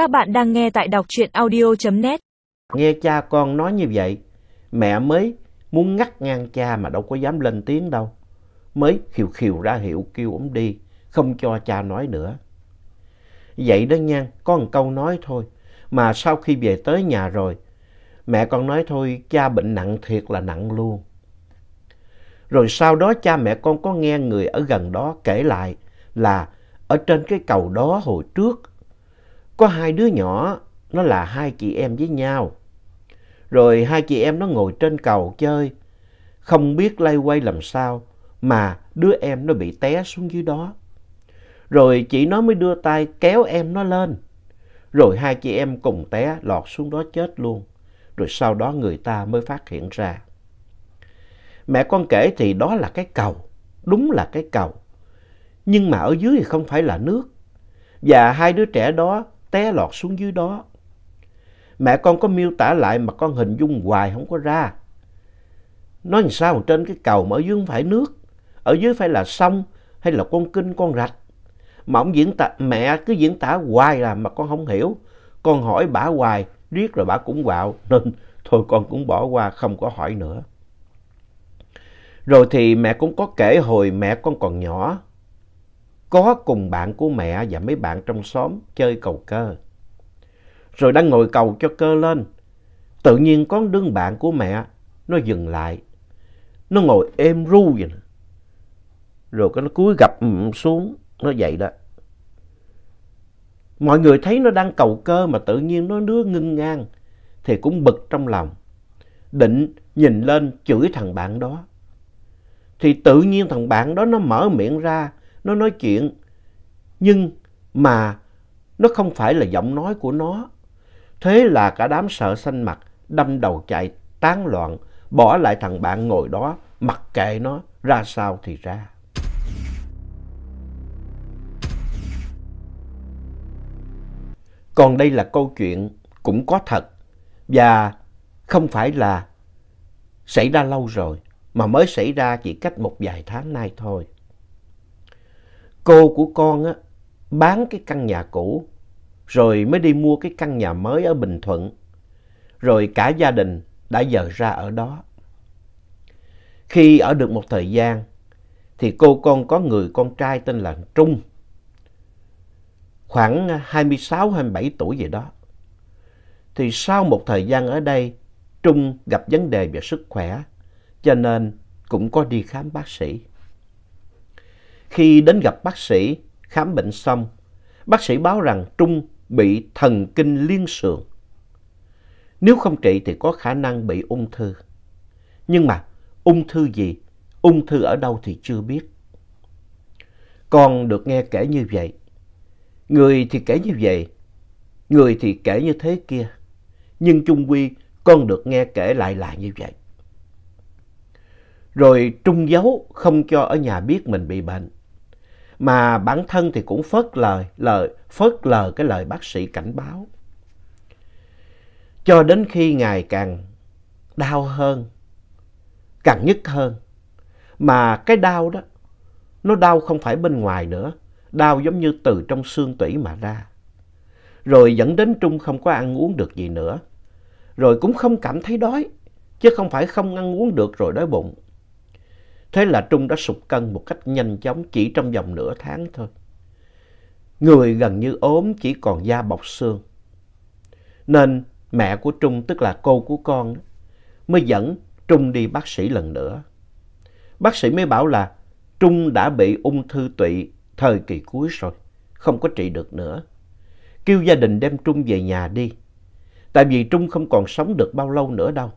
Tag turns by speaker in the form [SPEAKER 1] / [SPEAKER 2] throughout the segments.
[SPEAKER 1] Các bạn đang nghe tại đọc truyện audio.net.
[SPEAKER 2] Nghe cha con nói như vậy, mẹ mới muốn ngắt ngang cha mà đâu có dám lên tiếng đâu. Mới khiều khiều ra hiệu kêu ổng đi, không cho cha nói nữa. Vậy đó nha, có một câu nói thôi. Mà sau khi về tới nhà rồi, mẹ con nói thôi cha bệnh nặng thiệt là nặng luôn. Rồi sau đó cha mẹ con có nghe người ở gần đó kể lại là ở trên cái cầu đó hồi trước có hai đứa nhỏ, nó là hai chị em với nhau. Rồi hai chị em nó ngồi trên cầu chơi, không biết lay quay làm sao mà đứa em nó bị té xuống dưới đó. Rồi chị nó mới đưa tay kéo em nó lên. Rồi hai chị em cùng té lọt xuống đó chết luôn. Rồi sau đó người ta mới phát hiện ra. Mẹ con kể thì đó là cái cầu, đúng là cái cầu. Nhưng mà ở dưới thì không phải là nước. Và hai đứa trẻ đó té lọt xuống dưới đó. Mẹ con có miêu tả lại mà con hình dung hoài không có ra. Nói làm sao trên cái cầu mà ở dưới không phải nước, ở dưới phải là sông hay là con kinh con rạch. Mà ông diễn tả, mẹ cứ diễn tả hoài là mà con không hiểu. Con hỏi bà hoài, riết rồi bà cũng quạo nên thôi con cũng bỏ qua không có hỏi nữa. Rồi thì mẹ cũng có kể hồi mẹ con còn nhỏ, có cùng bạn của mẹ và mấy bạn trong xóm chơi cầu cơ. Rồi đang ngồi cầu cho cơ lên, tự nhiên có đứa bạn của mẹ, nó dừng lại. Nó ngồi êm ru vậy nè. Rồi cái nó cúi gập ừ, xuống, nó dậy đó. Mọi người thấy nó đang cầu cơ mà tự nhiên nó đứa ngưng ngang, thì cũng bực trong lòng. Định nhìn lên chửi thằng bạn đó. Thì tự nhiên thằng bạn đó nó mở miệng ra, nó nói chuyện, nhưng mà nó không phải là giọng nói của nó. Thế là cả đám sợ xanh mặt, đâm đầu chạy, tán loạn, bỏ lại thằng bạn ngồi đó, mặc kệ nó, ra sao thì ra. Còn đây là câu chuyện cũng có thật và không phải là xảy ra lâu rồi mà mới xảy ra chỉ cách một vài tháng nay thôi. Cô của con á, bán cái căn nhà cũ, rồi mới đi mua cái căn nhà mới ở Bình Thuận. Rồi cả gia đình đã dời ra ở đó. Khi ở được một thời gian, thì cô con có người con trai tên là Trung, khoảng 26-27 tuổi vậy đó. Thì sau một thời gian ở đây, Trung gặp vấn đề về sức khỏe, cho nên cũng có đi khám bác sĩ. Khi đến gặp bác sĩ, khám bệnh xong, bác sĩ báo rằng Trung bị thần kinh liên sườn. Nếu không trị thì có khả năng bị ung thư. Nhưng mà ung thư gì, ung thư ở đâu thì chưa biết. Con được nghe kể như vậy. Người thì kể như vậy, người thì kể như thế kia. Nhưng chung quy con được nghe kể lại là như vậy. Rồi Trung giấu không cho ở nhà biết mình bị bệnh mà bản thân thì cũng phớt lời, lời phớt lờ cái lời bác sĩ cảnh báo. Cho đến khi ngày càng đau hơn, càng nhức hơn, mà cái đau đó, nó đau không phải bên ngoài nữa, đau giống như từ trong xương tủy mà ra. Rồi dẫn đến Trung không có ăn uống được gì nữa, rồi cũng không cảm thấy đói, chứ không phải không ăn uống được rồi đói bụng. Thế là Trung đã sụt cân một cách nhanh chóng chỉ trong vòng nửa tháng thôi. Người gần như ốm chỉ còn da bọc xương. Nên mẹ của Trung, tức là cô của con, mới dẫn Trung đi bác sĩ lần nữa. Bác sĩ mới bảo là Trung đã bị ung thư tụy thời kỳ cuối rồi, không có trị được nữa. Kêu gia đình đem Trung về nhà đi, tại vì Trung không còn sống được bao lâu nữa đâu.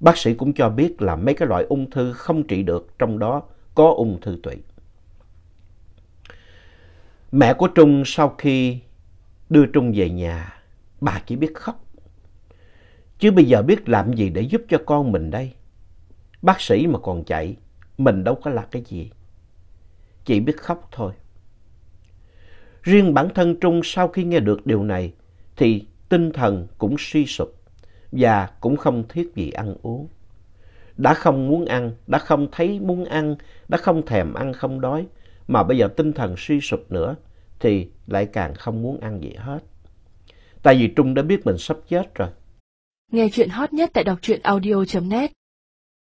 [SPEAKER 2] Bác sĩ cũng cho biết là mấy cái loại ung thư không trị được, trong đó có ung thư tụy. Mẹ của Trung sau khi đưa Trung về nhà, bà chỉ biết khóc. Chứ bây giờ biết làm gì để giúp cho con mình đây? Bác sĩ mà còn chạy, mình đâu có là cái gì. Chỉ biết khóc thôi. Riêng bản thân Trung sau khi nghe được điều này thì tinh thần cũng suy sụp và cũng không thiết gì ăn uống. Đã không muốn ăn, đã không thấy muốn ăn, đã không thèm ăn, không đói, mà bây giờ tinh thần suy sụp nữa thì lại càng không muốn ăn gì hết. Tại vì Trung đã biết mình sắp chết rồi.
[SPEAKER 3] Nghe chuyện hot nhất tại đọc truyện audio.net